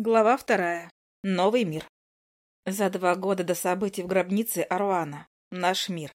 Глава вторая. Новый мир. За два года до событий в гробнице Аруана. Наш мир.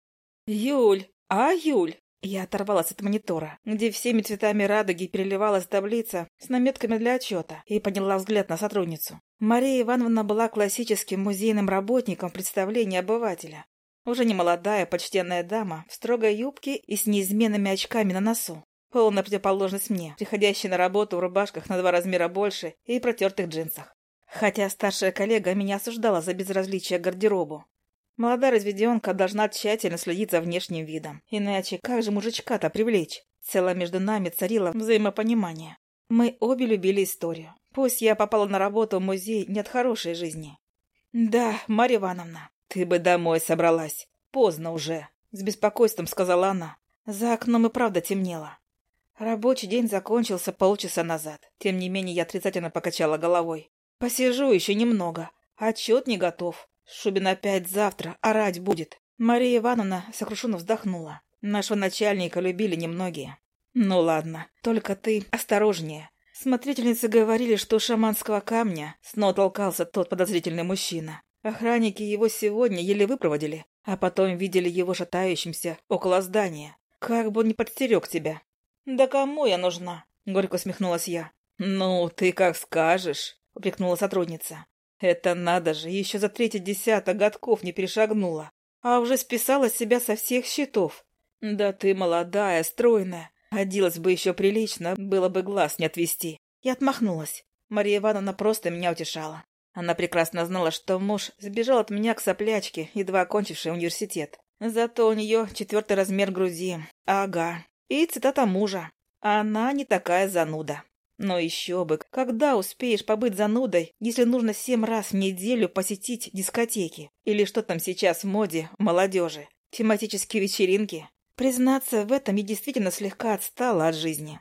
«Юль! А, Юль!» Я оторвалась от монитора, где всеми цветами радуги переливалась таблица с наметками для отчета, и подняла взгляд на сотрудницу. Мария Ивановна была классическим музейным работником представления обывателя. Уже не молодая, почтенная дама, в строгой юбке и с неизменными очками на носу. Полная противоположность мне, приходящая на работу в рубашках на два размера больше и протертых джинсах. Хотя старшая коллега меня осуждала за безразличие к гардеробу. Молодая разведенка должна тщательно следить за внешним видом. Иначе как же мужичка-то привлечь? Цело между нами царило взаимопонимание. Мы обе любили историю. Пусть я попала на работу в музей не от хорошей жизни. «Да, Марья Ивановна, ты бы домой собралась. Поздно уже», — с беспокойством сказала она. За окном и правда темнело. Рабочий день закончился полчаса назад. Тем не менее, я отрицательно покачала головой. Посижу еще немного. Отчет не готов. Шубин опять завтра орать будет. Мария Ивановна сокрушенно вздохнула. Нашего начальника любили немногие. Ну ладно, только ты осторожнее. Смотрительницы говорили, что у шаманского камня снова толкался тот подозрительный мужчина. Охранники его сегодня еле выпроводили, а потом видели его шатающимся около здания. Как бы он не подстерег тебя. «Да кому я нужна?» — горько усмехнулась я. «Ну, ты как скажешь», — упрекнула сотрудница. «Это надо же, еще за третий десяток годков не перешагнула, а уже списала себя со всех счетов. Да ты молодая, стройная, оделась бы еще прилично, было бы глаз не отвести». Я отмахнулась. Мария Ивановна просто меня утешала. Она прекрасно знала, что муж сбежал от меня к соплячке, едва окончившей университет. Зато у нее четвертый размер груди. Ага, и цитата мужа. Она не такая зануда. Но еще бы, когда успеешь побыть занудой, если нужно семь раз в неделю посетить дискотеки? Или что там сейчас в моде молодежи? Тематические вечеринки? Признаться, в этом я действительно слегка отстала от жизни.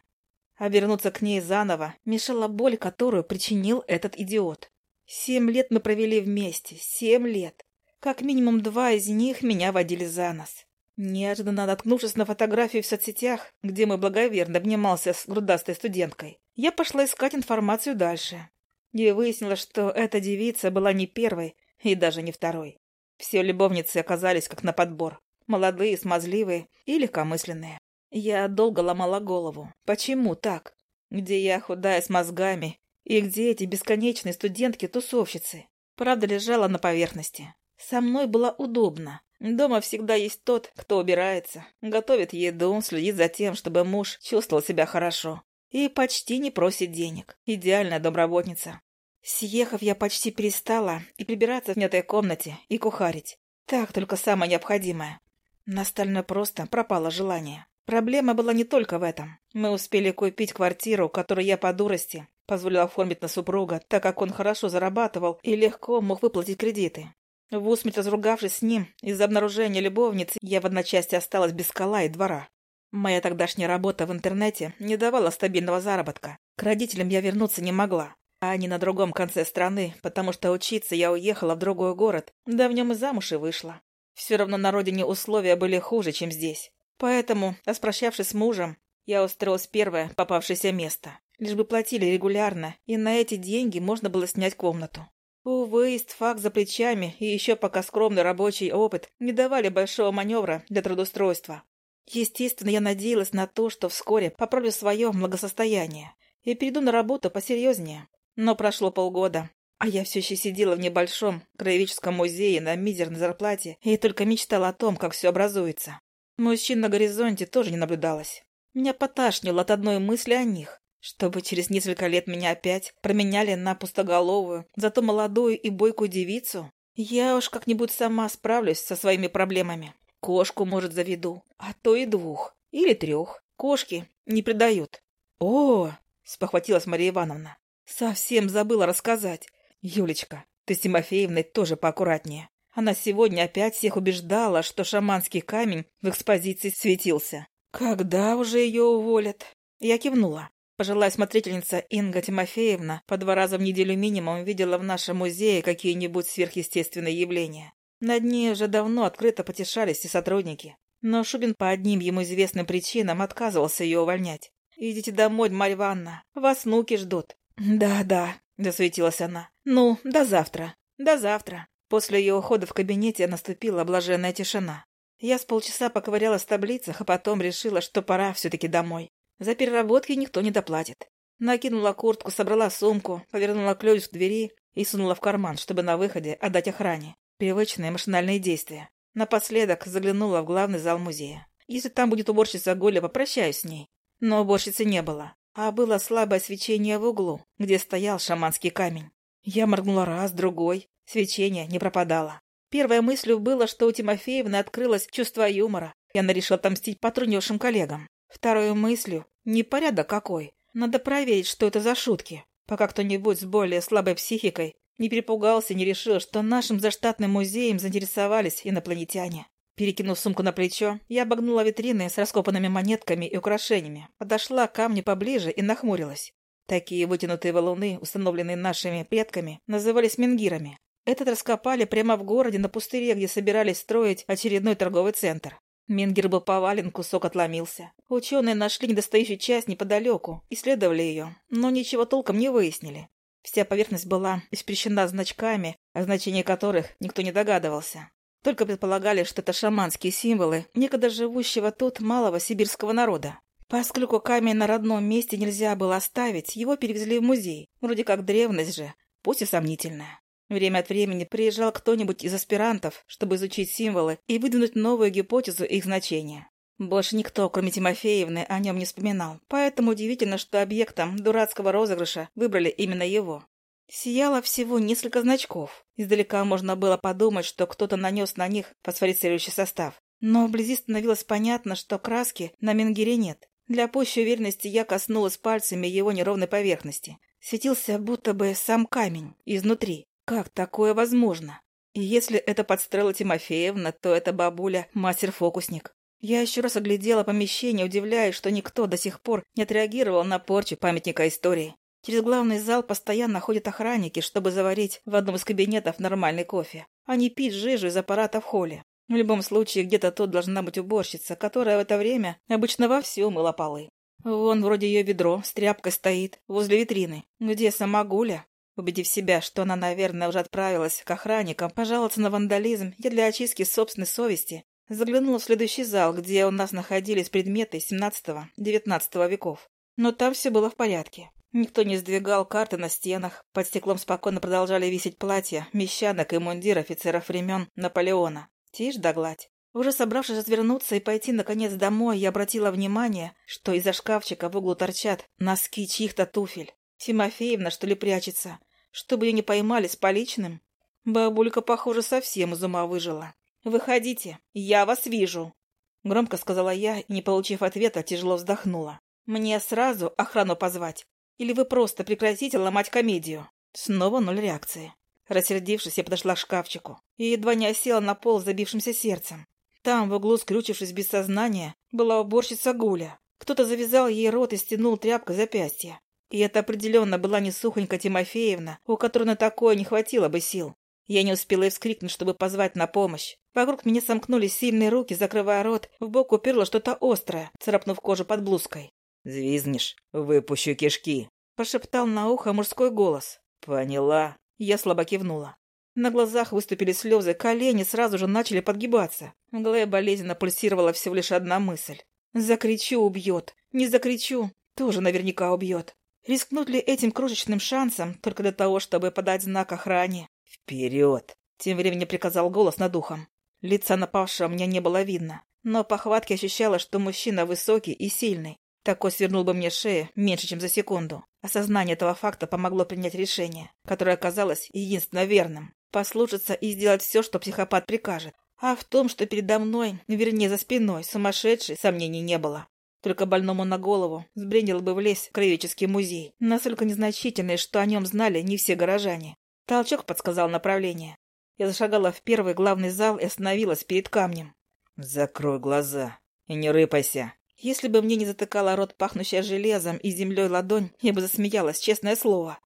А вернуться к ней заново мешала боль, которую причинил этот идиот. Семь лет мы провели вместе, семь лет. Как минимум два из них меня водили за нос. Неожиданно наткнувшись на фотографию в соцсетях, где мой благоверно обнимался с грудастой студенткой, я пошла искать информацию дальше. И выяснила, что эта девица была не первой и даже не второй. Все любовницы оказались как на подбор. Молодые, смазливые и легкомысленные. Я долго ломала голову. Почему так? Где я худая с мозгами? И где эти бесконечные студентки-тусовщицы? Правда лежала на поверхности. Со мной было удобно. Дома всегда есть тот, кто убирается, готовит еду, следит за тем, чтобы муж чувствовал себя хорошо. И почти не просит денег. Идеальная домработница. Съехав, я почти перестала и прибираться в этой комнате, и кухарить. Так, только самое необходимое. На остальное просто пропало желание. Проблема была не только в этом. Мы успели купить квартиру, которую я по дурости позволила оформить на супруга, так как он хорошо зарабатывал и легко мог выплатить кредиты. В усмерть разругавшись с ним из-за обнаружения любовницы, я в одночасье осталась без скала и двора. Моя тогдашняя работа в интернете не давала стабильного заработка. К родителям я вернуться не могла. А они на другом конце страны, потому что учиться я уехала в другой город, да в нем и замуж и вышла. Все равно на родине условия были хуже, чем здесь. Поэтому, распрощавшись с мужем, я устроилась первое попавшееся место. Лишь бы платили регулярно, и на эти деньги можно было снять комнату. Увы, факт за плечами и еще пока скромный рабочий опыт не давали большого маневра для трудоустройства. Естественно, я надеялась на то, что вскоре поправлю свое благосостояние и перейду на работу посерьезнее. Но прошло полгода, а я все еще сидела в небольшом краеведческом музее на мизерной зарплате и только мечтала о том, как все образуется. Мужчин на горизонте тоже не наблюдалось. Меня поташнило от одной мысли о них. Чтобы через несколько лет меня опять променяли на пустоголовую, зато молодую и бойкую девицу? Я уж как-нибудь сама справлюсь со своими проблемами. Кошку, может, заведу, а то и двух, или трех. Кошки не предают. О, спохватилась Мария Ивановна. Совсем забыла рассказать. Юлечка, ты с Тимофеевной тоже поаккуратнее. Она сегодня опять всех убеждала, что шаманский камень в экспозиции светился. Когда уже ее уволят? Я кивнула. Пожилая смотрительница Инга Тимофеевна по два раза в неделю минимум видела в нашем музее какие-нибудь сверхъестественные явления. Над ней уже давно открыто потешались и сотрудники. Но Шубин по одним ему известным причинам отказывался ее увольнять. «Идите домой, Марья Ивановна, вас внуки ждут». «Да-да», засуетилась она. «Ну, до завтра. До завтра». После ее ухода в кабинете наступила блаженная тишина. Я с полчаса поковырялась в таблицах, а потом решила, что пора все-таки домой. За переработки никто не доплатит. Накинула куртку, собрала сумку, повернула ключ в двери и сунула в карман, чтобы на выходе отдать охране. Привычные машинальные действия. Напоследок заглянула в главный зал музея. Если там будет уборщица Голя, попрощаюсь с ней. Но уборщицы не было, а было слабое свечение в углу, где стоял шаманский камень. Я моргнула раз, другой. Свечение не пропадало. Первой мыслью было, что у Тимофеевны открылось чувство юмора, и она решила отомстить потрунившим коллегам. Второй мыслью — непорядок какой. Надо проверить, что это за шутки, пока кто-нибудь с более слабой психикой не перепугался не решил, что нашим заштатным музеем заинтересовались инопланетяне. Перекинув сумку на плечо, я обогнула витрины с раскопанными монетками и украшениями, подошла к камню поближе и нахмурилась. Такие вытянутые валуны, установленные нашими предками, назывались менгирами. Этот раскопали прямо в городе на пустыре, где собирались строить очередной торговый центр. Менгер был повален, кусок отломился. Ученые нашли недостающую часть неподалеку, исследовали ее, но ничего толком не выяснили. Вся поверхность была испрещена значками, о значении которых никто не догадывался. Только предполагали, что это шаманские символы некогда живущего тут малого сибирского народа. Поскольку камень на родном месте нельзя было оставить, его перевезли в музей. Вроде как древность же, пусть и сомнительная. Время от времени приезжал кто-нибудь из аспирантов, чтобы изучить символы и выдвинуть новую гипотезу их значения. Больше никто, кроме Тимофеевны, о нем не вспоминал, поэтому удивительно, что объектом дурацкого розыгрыша выбрали именно его. Сияло всего несколько значков. Издалека можно было подумать, что кто-то нанес на них фосфорицирующий состав. Но вблизи становилось понятно, что краски на менгире нет. Для пущей уверенности я коснулась пальцами его неровной поверхности. Светился будто бы сам камень изнутри. Как такое возможно? И если это подстроила Тимофеевна, то это бабуля мастер-фокусник. Я еще раз оглядела помещение, удивляясь, что никто до сих пор не отреагировал на порчу памятника истории. Через главный зал постоянно ходят охранники, чтобы заварить в одном из кабинетов нормальный кофе, а не пить жижу из аппарата в холле. В любом случае, где-то тут должна быть уборщица, которая в это время обычно вовсю мыла полы. Вон вроде ее ведро с тряпкой стоит возле витрины. Где сама Гуля? Убедив себя, что она, наверное, уже отправилась к охранникам пожаловаться на вандализм, я для очистки собственной совести заглянула в следующий зал, где у нас находились предметы 17-19 веков. Но там все было в порядке. Никто не сдвигал карты на стенах, под стеклом спокойно продолжали висеть платья, мещанок и мундир офицеров времен Наполеона. Тишь да гладь. Уже собравшись развернуться и пойти, наконец, домой, я обратила внимание, что из-за шкафчика в углу торчат носки чьих-то туфель. Тимофеевна, что ли, прячется? Чтобы ее не поймали с поличным? Бабулька, похоже, совсем из ума выжила. «Выходите, я вас вижу!» Громко сказала я и, не получив ответа, тяжело вздохнула. «Мне сразу охрану позвать? Или вы просто прекратите ломать комедию?» Снова ноль реакции. Рассердившись, я подошла к шкафчику и едва не осела на пол с забившимся сердцем. Там, в углу, скрючившись без сознания, была уборщица Гуля. Кто-то завязал ей рот и стянул тряпкой запястье. И это определенно была не сухонька Тимофеевна, у которой на такое не хватило бы сил. Я не успела и вскрикнуть, чтобы позвать на помощь. Вокруг меня сомкнулись сильные руки, закрывая рот. В бок уперло что-то острое, царапнув кожу под блузкой. «Звизнешь, выпущу кишки», — пошептал на ухо мужской голос. «Поняла». Я слабо кивнула. На глазах выступили слезы, колени сразу же начали подгибаться. В голове болезненно пульсировала всего лишь одна мысль. «Закричу, убьет. Не закричу, тоже наверняка убьет. Рискнуть ли этим крошечным шансом только для того, чтобы подать знак охране? «Вперед!» — тем временем приказал голос над ухом. Лица напавшего мне не было видно, но по хватке ощущала, что мужчина высокий и сильный. Такой свернул бы мне шею меньше, чем за секунду. Осознание этого факта помогло принять решение, которое оказалось единственно верным. Послушаться и сделать все, что психопат прикажет. А в том, что передо мной, вернее за спиной, сумасшедший, сомнений не было. Только больному на голову сбрендил бы влезть в краеведческий музей, настолько незначительный, что о нем знали не все горожане. Толчок подсказал направление. Я зашагала в первый главный зал и остановилась перед камнем. «Закрой глаза и не рыпайся!» Если бы мне не затыкала рот пахнущая железом и землей ладонь, я бы засмеялась, честное слово.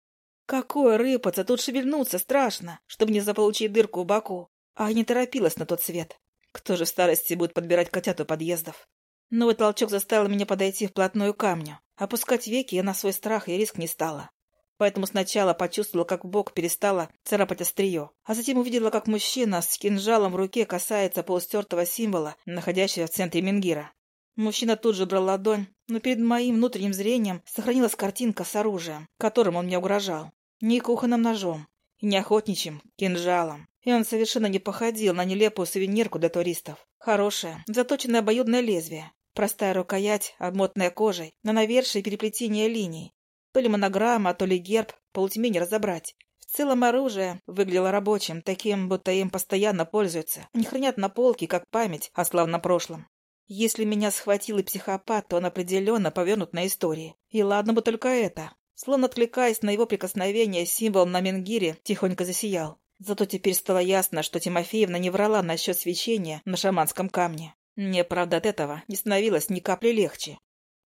Какое рыпаться, тут шевельнуться страшно, чтобы не заполучить дырку в боку. А я не торопилась на тот свет. Кто же в старости будет подбирать котят у подъездов? Новый толчок заставил меня подойти вплотную к камню. Опускать веки я на свой страх и риск не стала. поэтому сначала почувствовала, как бок перестала царапать острие, а затем увидела, как мужчина с кинжалом в руке касается полустертого символа, находящегося в центре Менгира. Мужчина тут же брал ладонь, но перед моим внутренним зрением сохранилась картинка с оружием, которым он мне угрожал. Не кухонным ножом, и не охотничьим кинжалом. И он совершенно не походил на нелепую сувенирку для туристов. Хорошее, заточенное обоюдное лезвие, простая рукоять, обмотанная кожей, на навершие переплетение линий. То ли монограмма, то ли герб, по не разобрать. В целом оружие выглядело рабочим, таким, будто им постоянно пользуются. Они хранят на полке, как память о славном прошлом. Если меня схватил и психопат, то он определенно повернут на истории. И ладно бы только это. Словно откликаясь на его прикосновение, символ на Менгире тихонько засиял. Зато теперь стало ясно, что Тимофеевна не врала насчет свечения на шаманском камне. Мне, правда, от этого не становилось ни капли легче.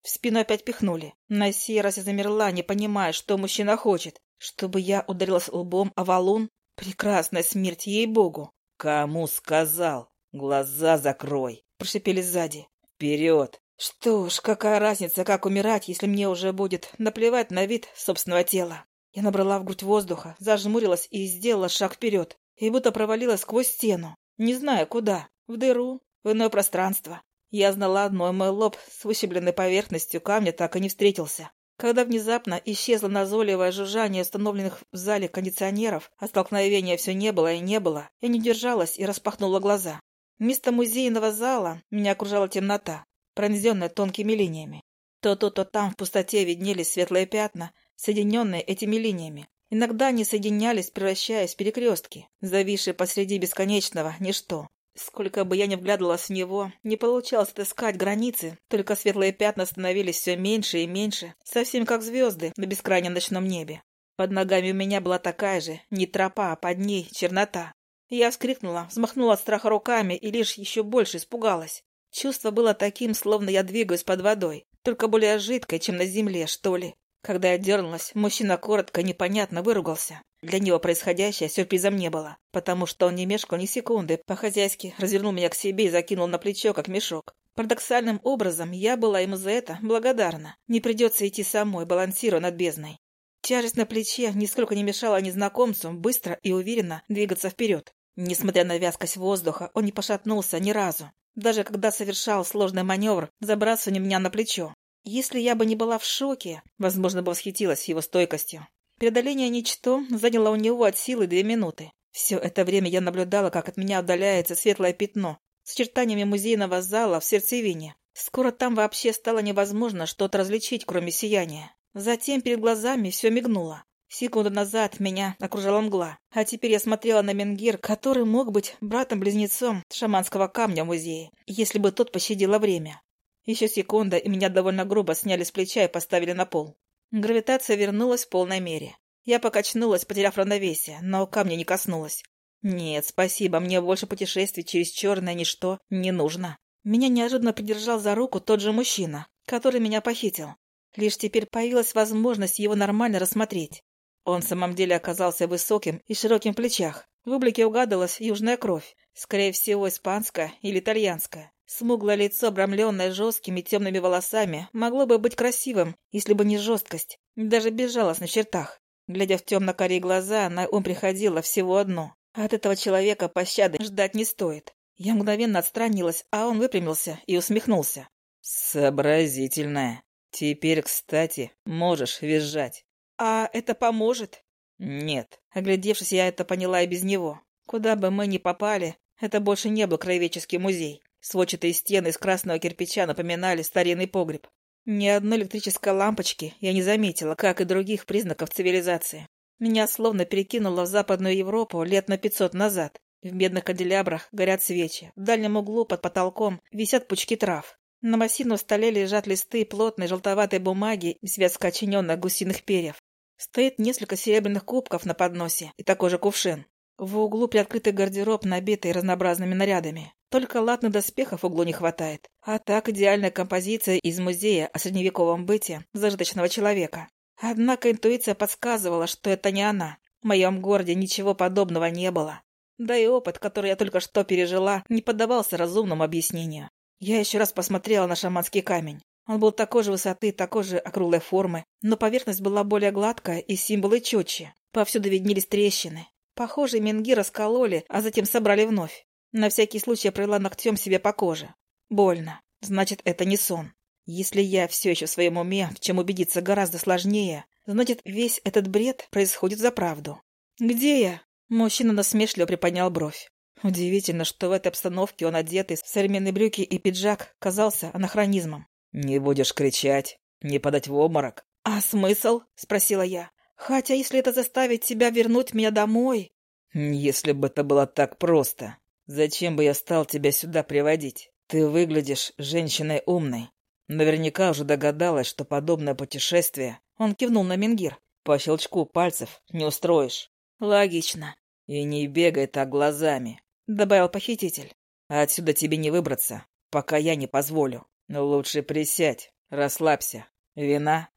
В спину опять пихнули. На сей раз я замерла, не понимая, что мужчина хочет. Чтобы я ударилась лбом о валун? Прекрасная смерть, ей-богу. «Кому сказал? Глаза закрой!» Прошипели сзади. «Вперед!» Что ж, какая разница, как умирать, если мне уже будет наплевать на вид собственного тела. Я набрала в грудь воздуха, зажмурилась и сделала шаг вперед, и будто провалилась сквозь стену, не зная куда, в дыру, в иное пространство. Я знала одно, мой лоб с выщебленной поверхностью камня так и не встретился. Когда внезапно исчезло назойливое жужжание установленных в зале кондиционеров, а столкновения все не было и не было, я не держалась и распахнула глаза. Вместо музейного зала меня окружала темнота, пронзенная тонкими линиями. То тут, то там в пустоте виднелись светлые пятна, соединенные этими линиями. Иногда они соединялись, превращаясь в перекрестки, зависшие посреди бесконечного ничто. Сколько бы я ни вглядывалась в него, не получалось отыскать границы, только светлые пятна становились все меньше и меньше, совсем как звезды на бескрайнем ночном небе. Под ногами у меня была такая же, не тропа, а под ней чернота. Я вскрикнула, взмахнула от страха руками и лишь еще больше испугалась. Чувство было таким, словно я двигаюсь под водой, только более жидкой, чем на земле, что ли. Когда я дернулась, мужчина коротко, непонятно выругался. Для него происходящее сюрпризом не было, потому что он не мешкал ни секунды, по-хозяйски развернул меня к себе и закинул на плечо, как мешок. Парадоксальным образом я была ему за это благодарна. Не придется идти самой, балансируя над бездной. Тяжесть на плече нисколько не мешала незнакомцу быстро и уверенно двигаться вперед. Несмотря на вязкость воздуха, он не пошатнулся ни разу, даже когда совершал сложный маневр забрасывания меня на плечо. Если я бы не была в шоке, возможно, бы восхитилась его стойкостью. Преодоление ничто заняло у него от силы две минуты. Все это время я наблюдала, как от меня удаляется светлое пятно с чертаниями музейного зала в сердцевине. Скоро там вообще стало невозможно что-то различить, кроме сияния. Затем перед глазами все мигнуло. Секунду назад меня окружала мгла, а теперь я смотрела на Менгир, который мог быть братом-близнецом шаманского камня в музее, если бы тот пощадило время. Еще секунда, и меня довольно грубо сняли с плеча и поставили на пол. Гравитация вернулась в полной мере. Я покачнулась, потеряв равновесие, но камня не коснулась. Нет, спасибо, мне больше путешествий через черное ничто не нужно. Меня неожиданно придержал за руку тот же мужчина, который меня похитил. Лишь теперь появилась возможность его нормально рассмотреть. Он в самом деле оказался высоким и широким в плечах. В облике угадывалась южная кровь, скорее всего, испанская или итальянская. Смуглое лицо, обрамленное жесткими темными волосами, могло бы быть красивым, если бы не жесткость, даже безжалостность в чертах. Глядя в темно-карие глаза, на ум приходило всего одно. От этого человека пощады ждать не стоит. Я мгновенно отстранилась, а он выпрямился и усмехнулся. «Сообразительная. Теперь, кстати, можешь визжать». «А это поможет?» «Нет». Оглядевшись, я это поняла и без него. Куда бы мы ни попали, это больше не был краеведческий музей. Сводчатые стены из красного кирпича напоминали старинный погреб. Ни одной электрической лампочки я не заметила, как и других признаков цивилизации. Меня словно перекинуло в Западную Европу лет на пятьсот назад. В медных канделябрах горят свечи. В дальнем углу под потолком висят пучки трав. На массивном столе лежат листы плотной желтоватой бумаги и связка очиненных гусиных перьев. Стоит несколько серебряных кубков на подносе и такой же кувшин. В углу приоткрытый гардероб, набитый разнообразными нарядами. Только латных доспехов в углу не хватает. А так идеальная композиция из музея о средневековом быте зажиточного человека. Однако интуиция подсказывала, что это не она. В моем городе ничего подобного не было. Да и опыт, который я только что пережила, не поддавался разумному объяснению. Я еще раз посмотрела на шаманский камень. Он был такой же высоты, такой же округлой формы, но поверхность была более гладкая и символы четче. Повсюду виднелись трещины. Похоже, менги раскололи, а затем собрали вновь. На всякий случай я провела ногтем себе по коже. Больно. Значит, это не сон. Если я все еще в своем уме, в чем убедиться гораздо сложнее, значит, весь этот бред происходит за правду. «Где я?» Мужчина насмешливо приподнял бровь. Удивительно, что в этой обстановке он одетый, в современные брюки и пиджак, казался анахронизмом. «Не будешь кричать, не подать в обморок». «А смысл?» — спросила я. «Хотя если это заставит тебя вернуть меня домой...» «Если бы это было так просто, зачем бы я стал тебя сюда приводить? Ты выглядишь женщиной умной. Наверняка уже догадалась, что подобное путешествие...» Он кивнул на Менгир. «По щелчку пальцев не устроишь». «Логично». «И не бегай так глазами», — добавил похититель. «Отсюда тебе не выбраться, пока я не позволю. Лучше присядь, расслабься. Вина?»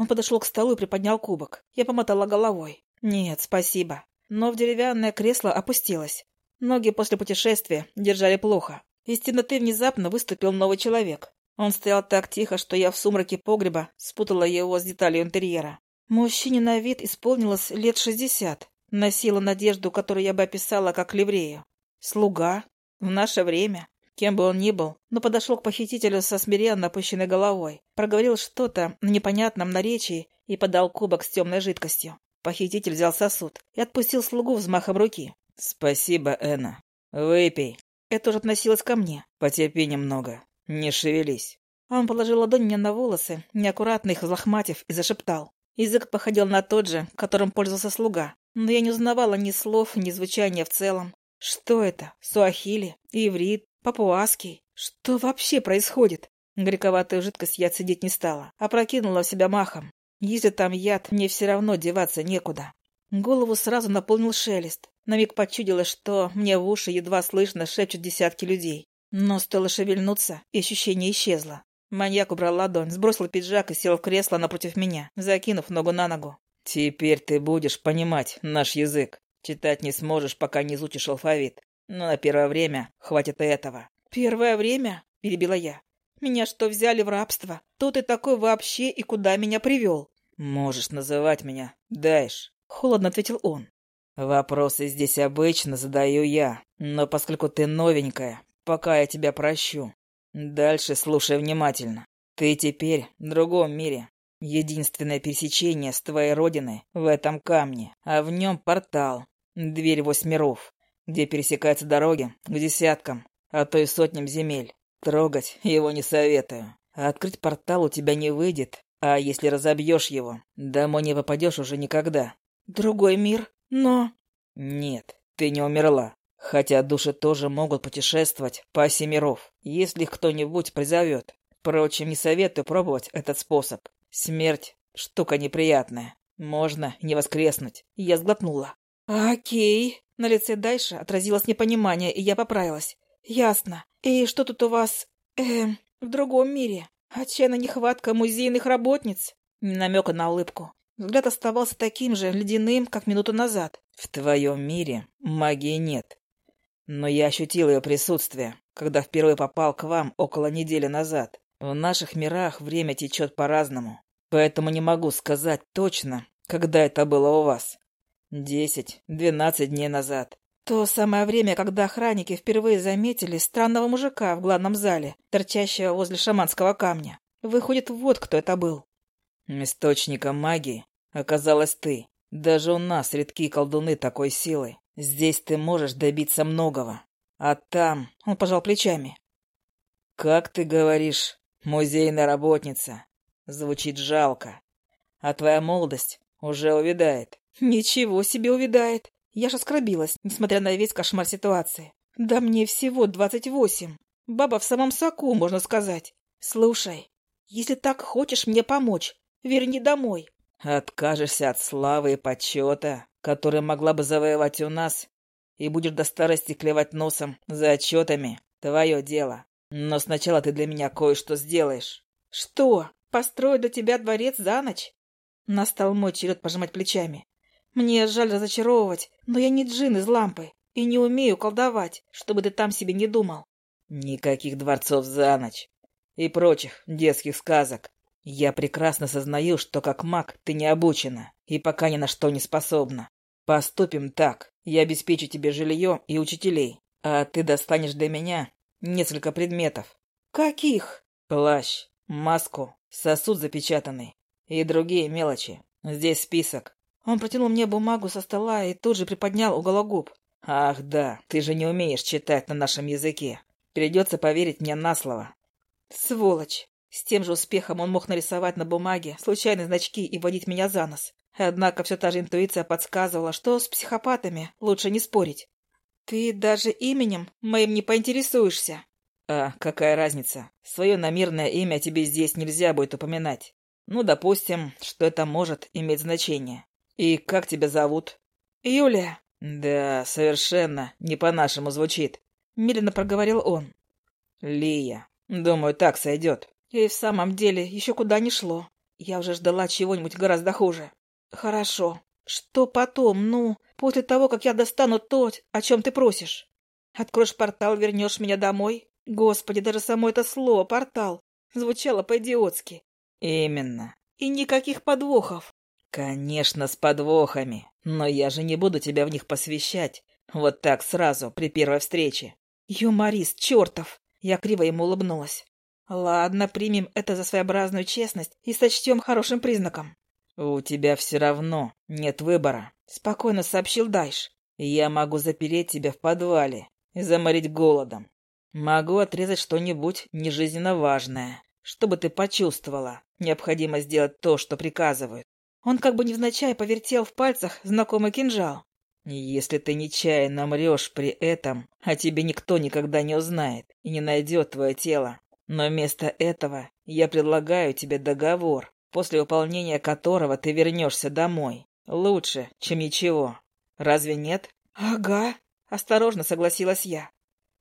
Он подошел к столу и приподнял кубок. Я помотала головой. «Нет, спасибо». Но в деревянное кресло опустилась. Ноги после путешествия держали плохо. Из темноты внезапно выступил новый человек. Он стоял так тихо, что я в сумраке погреба спутала его с деталью интерьера. Мужчине на вид исполнилось лет шестьдесят. Носила надежду, которую я бы описала как ливрею. Слуга. В наше время. Кем бы он ни был, но подошел к похитителю со смиренно опущенной головой, проговорил что-то на непонятном наречии и подал кубок с темной жидкостью. Похититель взял сосуд и отпустил слугу взмахом руки. «Спасибо, Энна. Выпей». Это уже относилось ко мне. «Потерпи немного. Не шевелись». Он положил ладонь мне на волосы, неаккуратно их взлохматив, и зашептал. Язык походил на тот же, которым пользовался слуга, но я не узнавала ни слов, ни звучания в целом. Что это? Суахили? Иврит? Папуаский? Что вообще происходит? Горьковатую жидкость я цедить не стала, а прокинула в себя махом. Если там яд, мне все равно деваться некуда. Голову сразу наполнил шелест. На миг почудилось, что мне в уши едва слышно шепчут десятки людей. Но стоило шевельнуться, и ощущение исчезло. Маньяк убрал ладонь, сбросил пиджак и сел в кресло напротив меня, закинув ногу на ногу. «Теперь ты будешь понимать наш язык. Читать не сможешь, пока не изучишь алфавит. Но на первое время хватит и этого». «Первое время?» — перебила я. «Меня что, взяли в рабство? Кто ты такой вообще и куда меня привел?» «Можешь называть меня Дайш», — холодно ответил он. «Вопросы здесь обычно задаю я, но поскольку ты новенькая, пока я тебя прощу. Дальше слушай внимательно. Ты теперь в другом мире, Единственное пересечение с твоей родины в этом камне, а в нем портал, дверь восьми миров, где пересекаются дороги к десяткам, а то и сотням земель. Трогать его не советую. открыть портал у тебя не выйдет, а если разобьешь его, домой не попадешь уже никогда. Другой мир? Но... Нет, ты не умерла. Хотя души тоже могут путешествовать по оси миров, если их кто-нибудь призовет. Впрочем, не советую пробовать этот способ. Смерть — штука неприятная. Можно не воскреснуть. Я сглотнула. «Окей». На лице Дайша отразилось непонимание, и я поправилась. «Ясно. И что тут у вас... эм... в другом мире? Отчаянная нехватка музейных работниц?» Намека на улыбку. Взгляд оставался таким же ледяным, как минуту назад. «В твоем мире магии нет. Но я ощутил ее присутствие, когда впервые попал к вам около недели назад. В наших мирах время течет по-разному, поэтому не могу сказать точно, когда это было у вас. Десять, двенадцать дней назад. То самое время, когда охранники впервые заметили странного мужика в главном зале, торчащего возле шаманского камня. Выходит, вот кто это был. Источником магии оказалась ты. Даже у нас редкие колдуны такой силы. Здесь ты можешь добиться многого. А там... Он пожал плечами. Как ты говоришь, Музейная работница. Звучит жалко. А твоя молодость уже увядает. Ничего себе увядает. Я ж оскорбилась, несмотря на весь кошмар ситуации. Да мне всего двадцать восемь. Баба в самом соку, можно сказать. Слушай, если так хочешь мне помочь, верни домой. Откажешься от славы и почета, которые могла бы завоевать у нас, и будешь до старости клевать носом за отчетами. Твое дело. Но сначала ты для меня кое-что сделаешь. Что? Построить для тебя дворец за ночь? Настал мой черед пожимать плечами. Мне жаль разочаровывать, но я не джин из лампы и не умею колдовать, чтобы ты там себе не думал. Никаких дворцов за ночь. и прочих детских сказок. Я прекрасно сознаю, что как маг ты не обучена и пока ни на что не способна. Поступим так. Я обеспечу тебе жилье и учителей, а ты достанешь для меня несколько предметов. Каких? Плащ, маску, сосуд запечатанный и другие мелочи. Здесь список. Он протянул мне бумагу со стола и тут же приподнял уголок губ. Ах да, ты же не умеешь читать на нашем языке. Придется поверить мне на слово. Сволочь. С тем же успехом он мог нарисовать на бумаге случайные значки и водить меня за нос. Однако все та же интуиция подсказывала, что с психопатами лучше не спорить. «Ты даже именем моим не поинтересуешься». «А, какая разница? Свое намерное имя тебе здесь нельзя будет упоминать. Ну, допустим, что это может иметь значение. И как тебя зовут?» «Юлия». «Да, совершенно не по-нашему звучит», — медленно проговорил он. «Лия. Думаю, так сойдет». И в самом деле еще куда не шло. Я уже ждала чего-нибудь гораздо хуже. Хорошо. Что потом, ну, после того, как я достану то, о чем ты просишь? Откроешь портал, вернешь меня домой? Господи, даже само это слово «портал» звучало по-идиотски. Именно. И никаких подвохов. Конечно, с подвохами. Но я же не буду тебя в них посвящать. Вот так сразу, при первой встрече. Юморист чертов. Я криво ему улыбнулась. Ладно, примем это за своеобразную честность и сочтем хорошим признаком. У тебя все равно нет выбора, спокойно сообщил Дайш. Я могу запереть тебя в подвале и заморить голодом. Могу отрезать что-нибудь нежизненно важное, чтобы ты почувствовала необходимо сделать то, что приказывают. Он как бы невзначай повертел в пальцах знакомый кинжал. Если ты нечаянно мрешь при этом, о тебе никто никогда не узнает и не найдет твое тело, но вместо этого я предлагаю тебе договор, после выполнения которого ты вернешься домой. Лучше, чем ничего. Разве нет? Ага, осторожно согласилась я.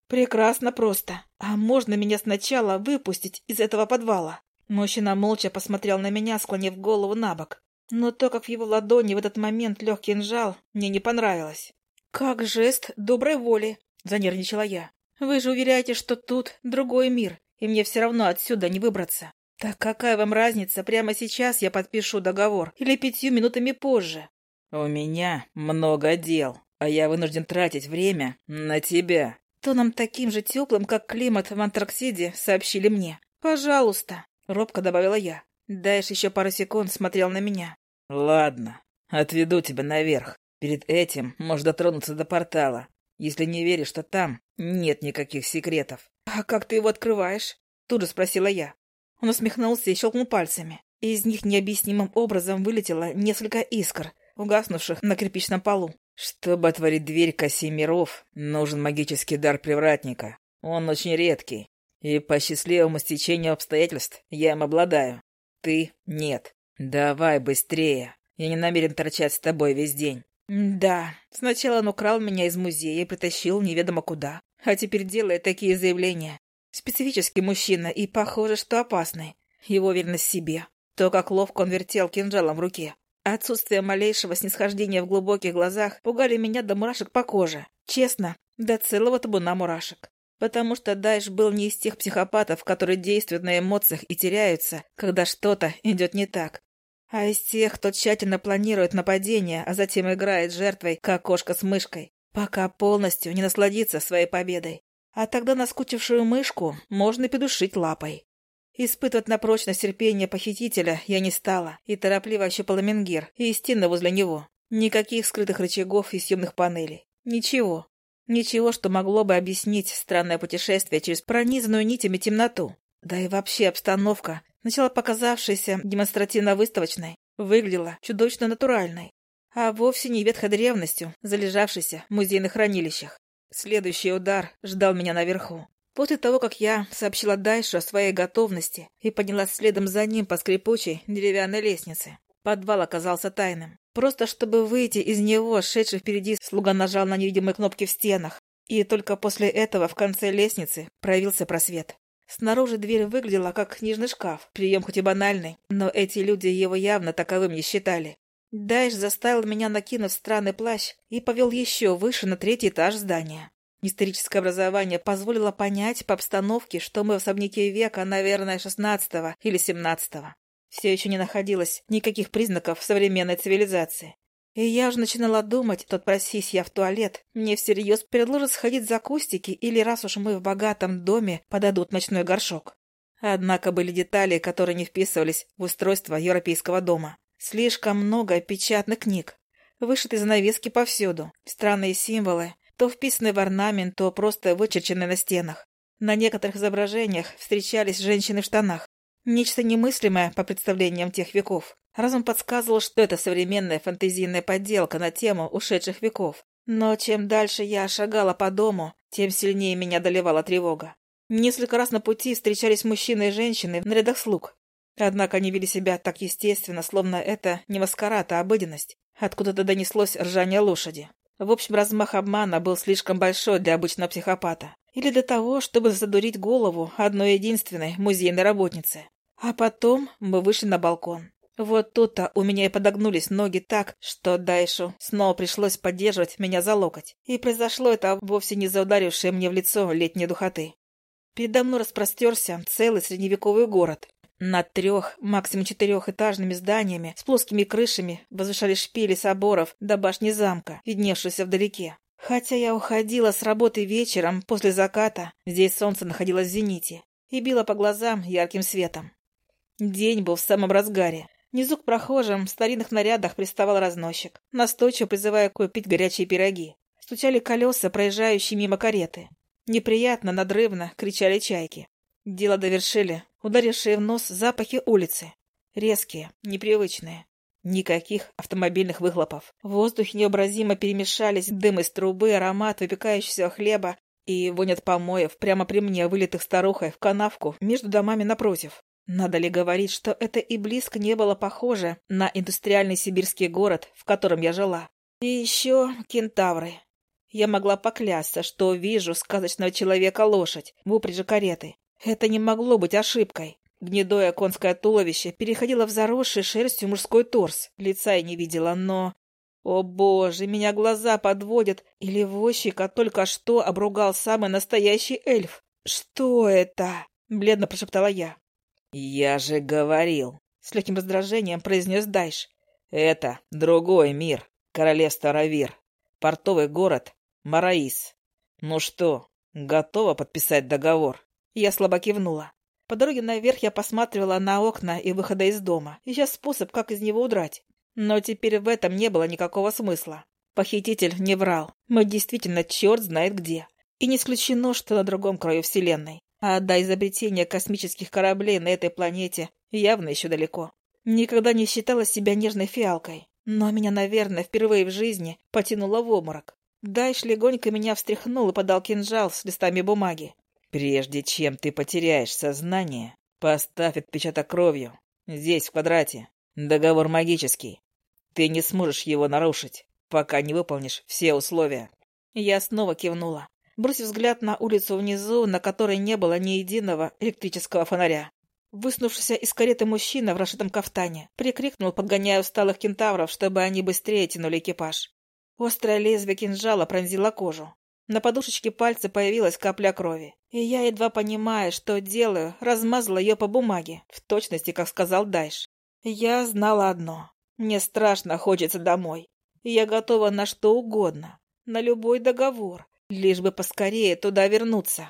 Прекрасно просто. А можно меня сначала выпустить из этого подвала? Мужчина молча посмотрел на меня, склонив голову на бок. Но то, как в его ладони в этот момент легкий кинжал, мне не понравилось. «Как жест доброй воли», — занервничала я. «Вы же уверяете, что тут другой мир, и мне все равно отсюда не выбраться. Так какая вам разница, прямо сейчас я подпишу договор или пятью минутами позже? У меня много дел, а я вынужден тратить время на тебя. Тоном таким же теплым, как климат в Антарктиде, сообщили мне. Пожалуйста, робко добавила я. Дайш еще пару секунд смотрел на меня. Ладно, отведу тебя наверх. Перед этим можно дотронуться до портала, если не веришь, что там нет никаких секретов. «А как ты его открываешь?» Тут же спросила я. Он усмехнулся и щелкнул пальцами. Из них необъяснимым образом вылетело несколько искр, угаснувших на кирпичном полу. Чтобы отворить дверь к оси миров, нужен магический дар привратника. Он очень редкий. И по счастливому стечению обстоятельств я им обладаю. Ты — нет. Давай быстрее. Я не намерен торчать с тобой весь день. Да, сначала он украл меня из музея и притащил неведомо куда. А теперь делает такие заявления. Специфический мужчина и, похоже, что опасный. Его верность себе. То, как ловко он вертел кинжалом в руке. Отсутствие малейшего снисхождения в глубоких глазах пугали меня до мурашек по коже. Честно, до целого табуна мурашек. Потому что Дайш был не из тех психопатов, которые действуют на эмоциях и теряются, когда что-то идет не так. А из тех, кто тщательно планирует нападение, а затем играет жертвой, как кошка с мышкой пока полностью не насладиться своей победой. А тогда наскучившую мышку можно придушить лапой. Испытывать на прочность терпение похитителя я не стала и торопливо ощупала Менгир и стены возле него. Никаких скрытых рычагов и съемных панелей. Ничего. Ничего, что могло бы объяснить странное путешествие через пронизанную нитями темноту. Да и вообще обстановка, начала показавшаяся демонстративно-выставочной, выглядела чудовищно натуральной а вовсе не ветхой древностью, залежавшейся в музейных хранилищах. Следующий удар ждал меня наверху. После того, как я сообщила Дайшу о своей готовности и поднялась следом за ним по скрипучей деревянной лестнице, подвал оказался тайным. Просто чтобы выйти из него, шедший впереди слуга нажал на невидимые кнопки в стенах, и только после этого в конце лестницы проявился просвет. Снаружи дверь выглядела как книжный шкаф, прием хоть и банальный, но эти люди его явно таковым не считали. Дайш заставил меня накинуть странный плащ и повел еще выше на третий этаж здания. Историческое образование позволило понять по обстановке, что мы в особняке века, наверное, шестнадцатого или семнадцатого. Все еще не находилось никаких признаков современной цивилизации. И я уже начинала думать, тот просись я в туалет, мне всерьез предложат сходить за кустики или, раз уж мы в богатом доме, подадут ночной горшок. Однако были детали, которые не вписывались в устройство европейского дома. Слишком много печатных книг, вышитые занавески повсюду, странные символы, то вписанные в орнамент, то просто вычерченные на стенах. На некоторых изображениях встречались женщины в штанах. Нечто немыслимое по представлениям тех веков. Разум подсказывал, что это современная фантазийная подделка на тему ушедших веков. Но чем дальше я шагала по дому, тем сильнее меня доливала тревога. Несколько раз на пути встречались мужчины и женщины в нарядах слуг. Однако они вели себя так естественно, словно это не маскарад, а обыденность. Откуда-то донеслось ржание лошади. В общем, размах обмана был слишком большой для обычного психопата. Или для того, чтобы задурить голову одной единственной музейной работницы. А потом мы вышли на балкон. Вот тут-то у меня и подогнулись ноги так, что Дайшу снова пришлось поддерживать меня за локоть. И произошло это вовсе не за ударившее мне в лицо летней духоты. Передо мной распростерся целый средневековый город, над трех, максимум четырехэтажными зданиями с плоскими крышами возвышались шпили соборов до башни замка, видневшейся вдалеке. Хотя я уходила с работы вечером после заката, здесь солнце находилось в зените и било по глазам ярким светом. День был в самом разгаре. Внизу к прохожим в старинных нарядах приставал разносчик, настойчиво призывая купить горячие пироги. Стучали колеса, проезжающие мимо кареты. Неприятно, надрывно кричали чайки. Дело довершили ударившие в нос запахи улицы. Резкие, непривычные. Никаких автомобильных выхлопов. В воздухе необразимо перемешались дым из трубы, аромат выпекающегося хлеба и вонь от помоев прямо при мне, вылитых старухой в канавку между домами напротив. Надо ли говорить, что это и близко не было похоже на индустриальный сибирский город, в котором я жила. И еще кентавры. Я могла поклясться, что вижу сказочного человека-лошадь в упряжи кареты, это не могло быть ошибкой. Гнедое конское туловище переходило в заросший шерстью мужской торс. Лица я не видела, но... О боже, меня глаза подводят. Или возчика только что обругал самый настоящий эльф. Что это? Бледно прошептала я. Я же говорил. С легким раздражением произнес Дайш. Это другой мир. Королевство Равир. Портовый город Мараис. Ну что, готова подписать договор? Я слабо кивнула. По дороге наверх я посматривала на окна и выхода из дома, ища способ, как из него удрать. Но теперь в этом не было никакого смысла. Похититель не врал. Мы действительно черт знает где. И не исключено, что на другом краю Вселенной. А до изобретения космических кораблей на этой планете явно еще далеко. Никогда не считала себя нежной фиалкой. Но меня, наверное, впервые в жизни потянуло в обморок. Дайш легонько меня встряхнул и подал кинжал с листами бумаги. Прежде чем ты потеряешь сознание, поставь отпечаток кровью. Здесь, в квадрате. Договор магический. Ты не сможешь его нарушить, пока не выполнишь все условия. Я снова кивнула, бросив взгляд на улицу внизу, на которой не было ни единого электрического фонаря. Выснувшийся из кареты мужчина в расшитом кафтане прикрикнул, подгоняя усталых кентавров, чтобы они быстрее тянули экипаж. Острое лезвие кинжала пронзило кожу. На подушечке пальца появилась капля крови. И я, едва понимая, что делаю, размазала ее по бумаге, в точности, как сказал Дайш. Я знала одно. Мне страшно хочется домой. И я готова на что угодно, на любой договор, лишь бы поскорее туда вернуться.